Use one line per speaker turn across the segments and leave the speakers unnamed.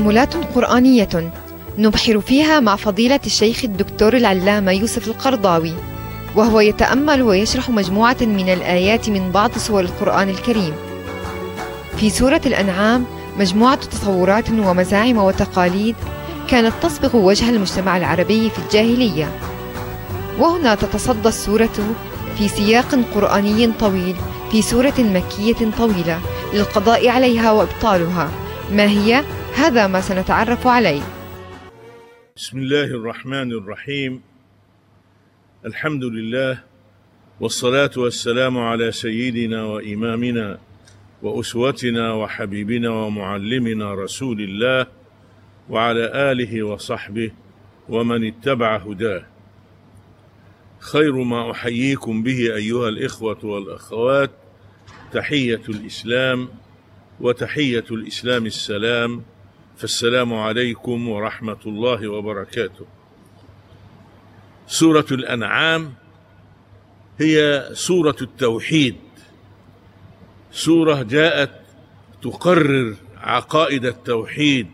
تأملات قرآنية نبحر فيها مع فضيلة الشيخ الدكتور العلامة يوسف القرضاوي وهو يتأمل ويشرح مجموعة من الآيات من بعض سور القرآن الكريم في سورة الأنعام مجموعة تصورات ومزاعم وتقاليد كانت تصبغ وجه المجتمع العربي في الجاهلية وهنا تتصدى السورة في سياق قرآني طويل في سورة مكية طويلة للقضاء عليها وإبطالها ما هي؟ هذا ما سنتعرف عليه.
بسم الله الرحمن الرحيم. الحمد لله والصلاة والسلام على سيدنا وإمامنا وأسوتنا وحبيبنا ومعلمنا رسول الله وعلى آله وصحبه ومن اتبع هداه. خير ما أحييكم به أيها الإخوة والأخوات. تحية الإسلام وتحية الإسلام السلام فالسلام عليكم ورحمة الله وبركاته. سورة الأنعام هي سورة التوحيد. سورة جاءت تقرر عقائد التوحيد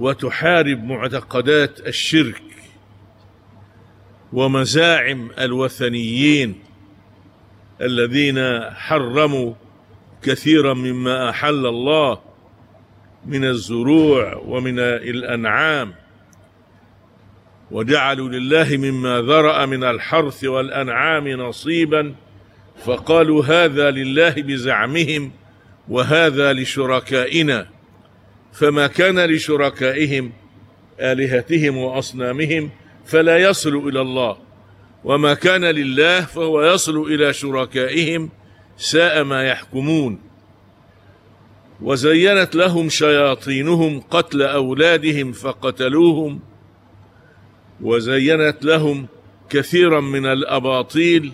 وتحارب معتقدات الشرك ومزاعم الوثنيين الذين حرموا كثيرا مما أحل الله من الزروع ومن الأنعام وجعلوا لله مما ذرأ من الحرث والأنعام نصيبا فقالوا هذا لله بزعمهم وهذا لشركائنا فما كان لشركائهم آلهتهم وأصنامهم فلا يصل إلى الله وما كان لله فهو يصل إلى شركائهم ساء ما يحكمون. وزينت لهم شياطينهم قتل أولادهم فقتلوهم وزينت لهم كثيرا من الأباطيل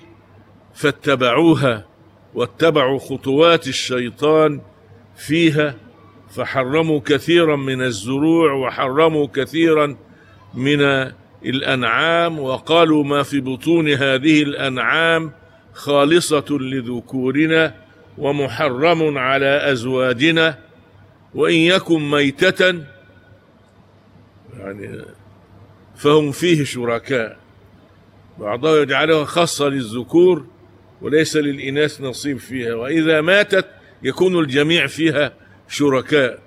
فاتبعوها واتبعوا خطوات الشيطان فيها فحرموا كثيرا من الزروع وحرموا كثيرا من الأنعام وقالوا ما في بطون هذه الأنعام خالصة لذكورنا ومحرم على أزواجنا وإن يكن ميتة يعني فهم فيه شركاء. بعضها يجعلها خاصة للذكور وليس للإناث نصيب فيها وإذا ماتت يكون الجميع فيها شركاء.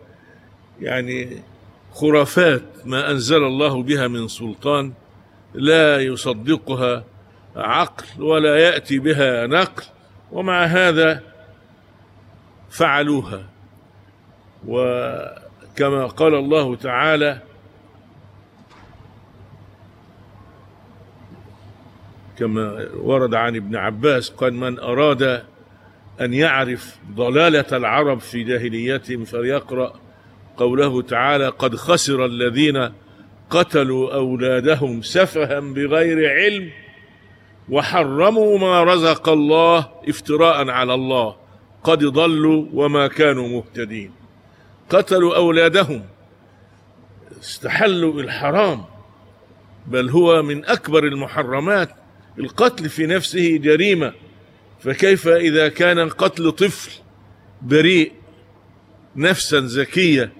يعني خرافات ما أنزل الله بها من سلطان لا يصدقها عقل ولا يأتي بها نقل ومع هذا فعلوها. وكما قال الله تعالى كما ورد عن ابن عباس قال من أراد أن يعرف ضلالة العرب في جاهليتهم فليقرأ قوله تعالى قد خسر الذين قتلوا أولادهم سفها بغير علم وحرموا ما رزق الله افتراء على الله قد ضلوا وما كانوا مهتدين. قتلوا أولادهم. استحلوا الحرام. بل هو من أكبر المحرمات القتل في نفسه جريمة. فكيف إذا كان قتل طفل بريء نفسا زكية؟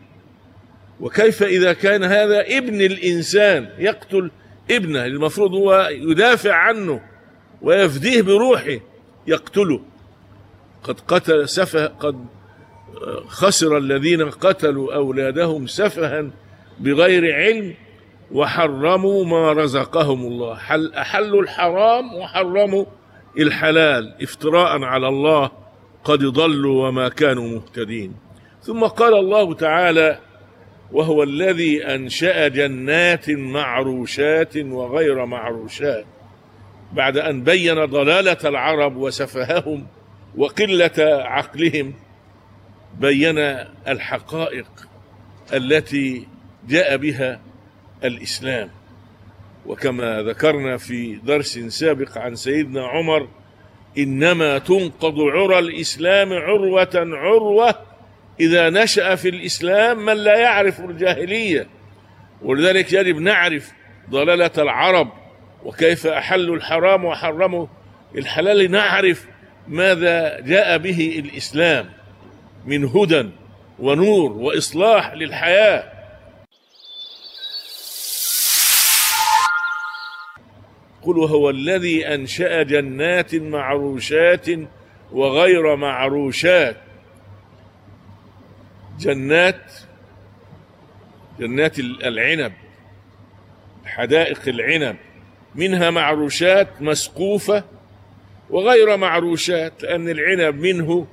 وكيف إذا كان هذا ابن الإنسان يقتل ابنه المفروض هو يدافع عنه ويفديه بروحه يقتله؟ قد قتل سفه قد خسر الذين قتلوا أولادهم سفها بغير علم وحرموا ما رزقهم الله. حل أحلوا الحرام وحرموا الحلال افتراء على الله قد ضلوا وما كانوا مهتدين. ثم قال الله تعالى وهو الذي أنشأ جنات معروشات وغير معروشات. بعد أن بين ضلالة العرب وسفههم وقلة عقلهم بين الحقائق التي جاء بها الإسلام. وكما ذكرنا في درس سابق عن سيدنا عمر إنما تنقض عرى الإسلام عروة عروة إذا نشأ في الإسلام من لا يعرف الجاهلية. ولذلك يجب نعرف ضلالة العرب وكيف أحلوا الحرام وحرموا الحلال. نعرف ماذا جاء به الإسلام من هدى ونور وإصلاح للحياة؟ قل هو الذي أنشأ جنات معروشات وغير معروشات. جنات جنات العنب حدائق العنب منها معروشات مسقوفة وغير معروشات لأن العنب منه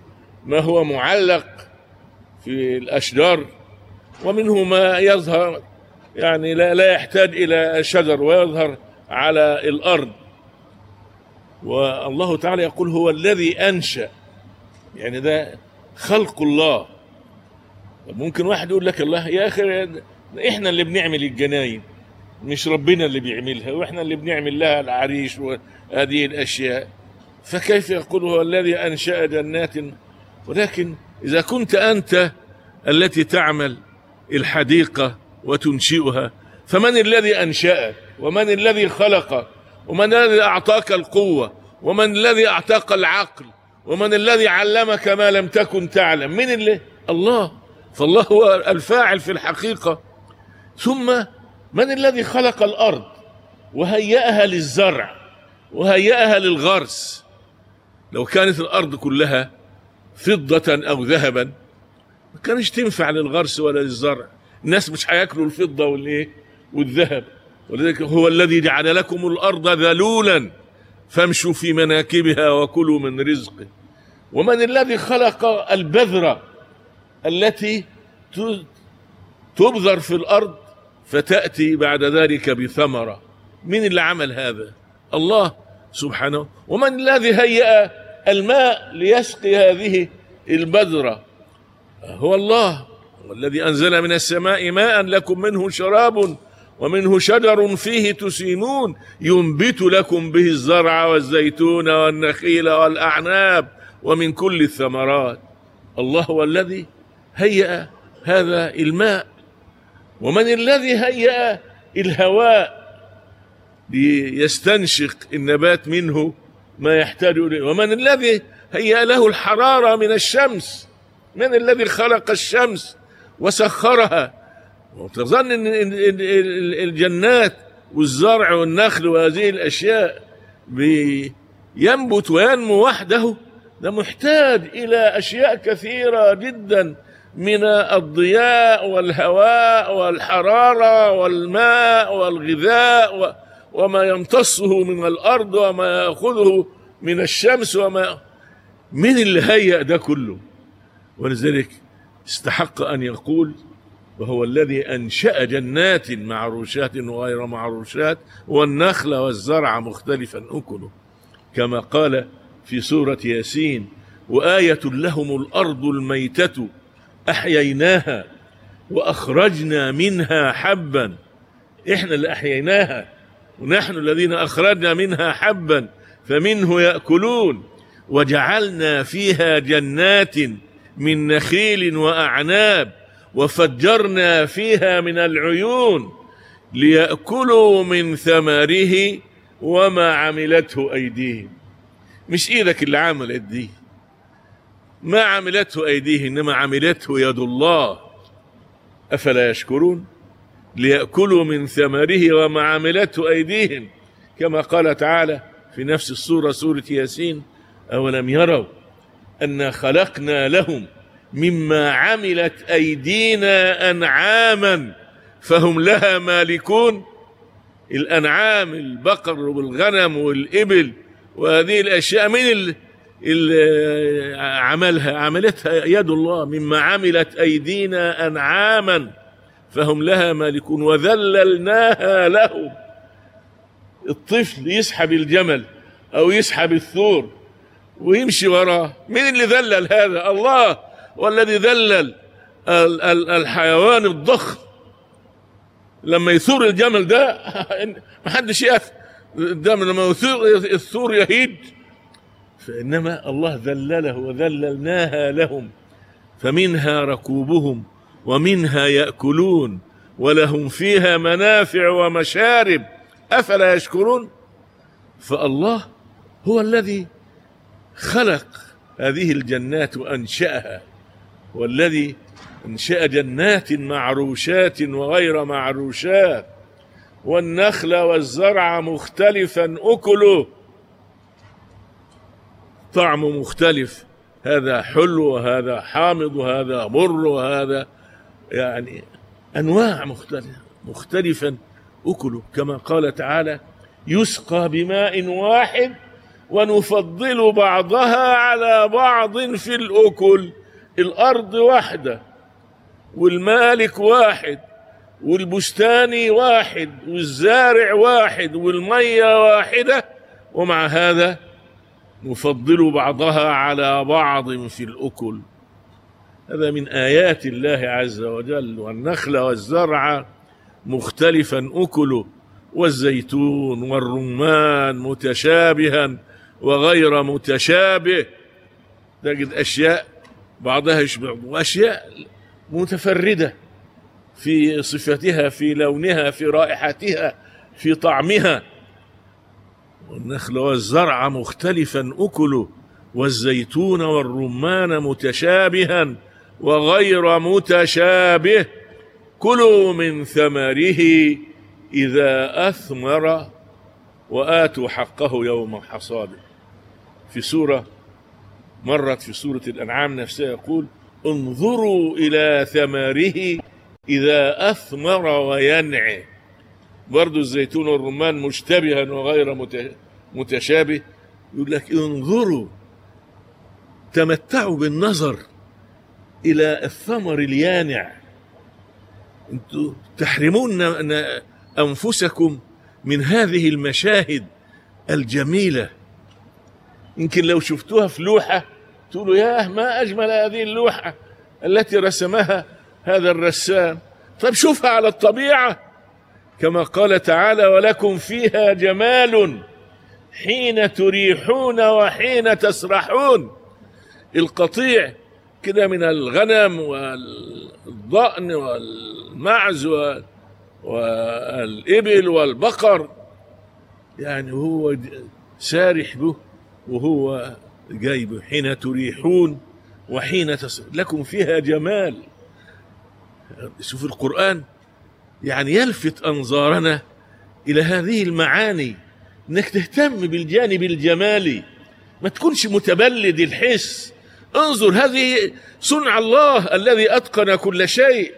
ما هو معلق في الأشجار ومنه ما يظهر يعني لا, لا يحتاج إلى شجر ويظهر على الأرض. والله تعالى يقول هو الذي أنشأ يعني ده خلق الله. ممكن واحد يقول لك الله يا أخي إحنا اللي بنعمل الجناين مش ربنا اللي بيعملها وإحنا اللي بنعمل لها العريش وهذه الأشياء. فكيف يقول هو الذي أنشأ جنات؟ ولكن إذا كنت أنت التي تعمل الحديقة وتنشئها فمن الذي انشاك ومن الذي خلقك ومن الذي أعطاك القوة؟ ومن الذي اعطاك العقل؟ ومن الذي علمك ما لم تكن تعلم؟ من اللي؟ الله. فالله هو الفاعل في الحقيقة. ثم من الذي خلق الأرض؟ وهيأها للزرع وهيأها للغرس. لو كانت الأرض كلها فضة أو ذهبا ما كانش تنفع للغرس ولا للزرع. الناس مش هياكلوا الفضة والإيه؟ والذهب. ولذلك هو الذي جعل لكم الأرض ذلولا. فامشوا في مناكبها وكلوا من رزقه ومن الذي خلق البذرة التي تبذر في الأرض فتأتي بعد ذلك بثمرة. من اللي عمل هذا؟ الله سبحانه. ومن الذي هيأ الماء ليسقي هذه البذرة. هو الله والذي أنزل من السماء ماء لكم منه شراب ومنه شجر فيه تسيمون. ينبت لكم به الزرع والزيتون والنخيل والأعناب ومن كل الثمرات. الله هو الذي هيأ هذا الماء. ومن الذي هيأ الهواء؟ ليستنشق النبات منه ما يحتاج إليه. ومن الذي هيأ له الحرارة من الشمس من الذي خلق الشمس وسخرها؟ وتظن ان الجنات والزرع والنخل وهذه الأشياء ينبت وينمو وحده؟ ده محتاج إلى أشياء كثيرة جدا من الضياء والهواء والحرارة والماء والغذاء وما يمتصه من الأرض وما يأخذه من الشمس وما من اللي هيأ ده كله. ولذلك استحق أن يقول وهو الذي أنشأ جنات معروشات وغير معروشات والنخل والزرع مختلفا أكله. كما قال في سورة ياسين وآية لهم الأرض الميتة أحييناها وأخرجنا منها حبا. إحنا اللي أحييناها. ونحن الذين أخرجنا منها حبا فمنه يأكلون وجعلنا فيها جنات من نخيل وأعناب وفجرنا فيها من العيون ليأكلوا من ثمره وما عملته أيديهم. مش إيدك اللي عملت دي. ما عملته أيديه إنما عملته يد الله. أفلا يشكرون؟ ليأكلوا من ثمره وما عملته أيديهم. كما قال تعالى في نفس السورة سورة ياسين أولم يروا أنا خلقنا لهم مما عملت أيدينا أنعاما فهم لها مالكون؟ الأنعام البقر والغنم والإبل وهذه الأشياء من اللي عملها عملتها يد الله مما عملت أيدينا أنعاما. فهم لها مالكون وذللناها لهم. الطفل يسحب الجمل أو يسحب الثور ويمشي وراه. مين اللي ذلل هذا؟ الله. والذي ذلل الحيوان الضخم لما يثور الجمل ده محدش يقف قدام لما يثور الثور يهيج. فإنما الله ذلله وذللناها لهم. فمنها ركوبهم. ومنها يأكلون ولهم فيها منافع ومشارب. أفلا يشكرون؟ فالله هو الذي خلق هذه الجنات وأنشأها والذي أنشأ جنات معروشات وغير معروشات والنخل والزرع مختلفا أكله. طعم مختلف هذا حلو وهذا حامض وهذا مر وهذا يعني أنواع مختلفة. مختلفا أكله كما قال تعالى يسقى بماء واحد ونفضل بعضها على بعض في الأكل. الأرض واحدة والمالك واحد والبستاني واحد والزارع واحد والمية واحدة. ومع هذا نفضل بعضها على بعض في الأكل. هذا من آيات الله عز وجل والنخل والزرع مختلفا أكله والزيتون والرمان متشابها وغير متشابه. تجد أشياء بعضها يشبه وأشياء متفردة في صفتها في لونها في رائحتها في طعمها. والنخل والزرع مختلفا أكله والزيتون والرمان متشابها وغير متشابه كلوا من ثمره إذا أثمر وآتوا حقه يوم حصاده في سورة مرت في سورة الأنعام نفسها يقول انظروا إلى ثمره إذا أثمر وينعي. برضو الزيتون والرمان مشتبها وغير متشابه يقول لك انظروا تمتعوا بالنظر. إلى الثمر اليانع. أنتم تحرمون أنفسكم من هذه المشاهد الجميلة. يمكن لو شفتوها في لوحة تقولوا ياه ما أجمل هذه اللوحة التي رسمها هذا الرسام. طيب شوفها على الطبيعة. كما قال تعالى ولكم فيها جمال حين تريحون وحين تسرحون القطيع كده من الغنم والضأن والمعز والإبل والبقر. يعني هو سارح به وهو جايبه حين تريحون وحين تصر لكم فيها جمال. شوف القرآن. يعني يلفت أنظارنا إلى هذه المعاني. إنك تهتم بالجانب الجمالي. ما تكونش متبلد الحس. انظر هذه صنع الله الذي أتقن كل شيء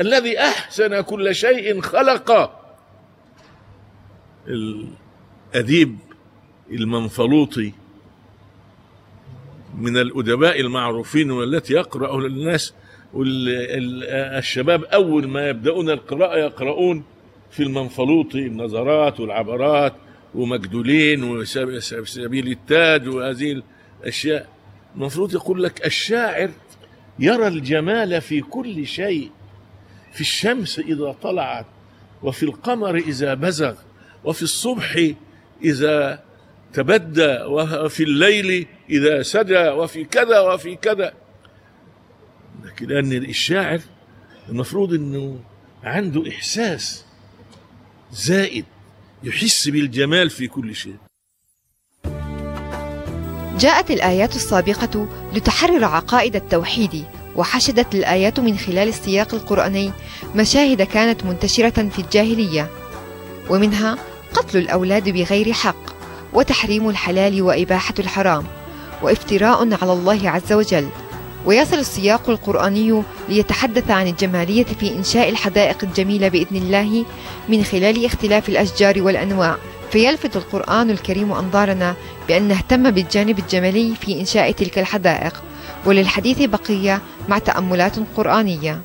الذي أحسن كل شيء خلق. الأديب المنفلوطي من الأدباء المعروفين والتي يقرأ للناس والشباب أول ما يبدأون القراءة يقرؤون في المنفلوطي النظرات والعبرات ومجدولين وسبيل التاج وهذه الأشياء. المفروض يقول لك الشاعر يرى الجمال في كل شيء في الشمس إذا طلعت وفي القمر إذا بزغ وفي الصبح إذا تبدى وفي الليل إذا سجى وفي كذا وفي كذا. لكن لأن الشاعر المفروض أنه عنده إحساس زائد يحس بالجمال في كل شيء.
جاءت الآيات السابقة لتحرر عقائد التوحيد وحشدت الآيات من خلال السياق القرآني مشاهد كانت منتشرة في الجاهلية. ومنها قتل الأولاد بغير حق وتحريم الحلال وإباحة الحرام وافتراء على الله عز وجل. ويصل السياق القرآني ليتحدث عن الجمالية في إنشاء الحدائق الجميلة بإذن الله من خلال اختلاف الأشجار والأنواع. فيلفت القرآن الكريم أنظارنا بأن نهتم بالجانب الجمالي في إنشاء تلك الحدائق وللحديث بقية مع تأملات قرآنية.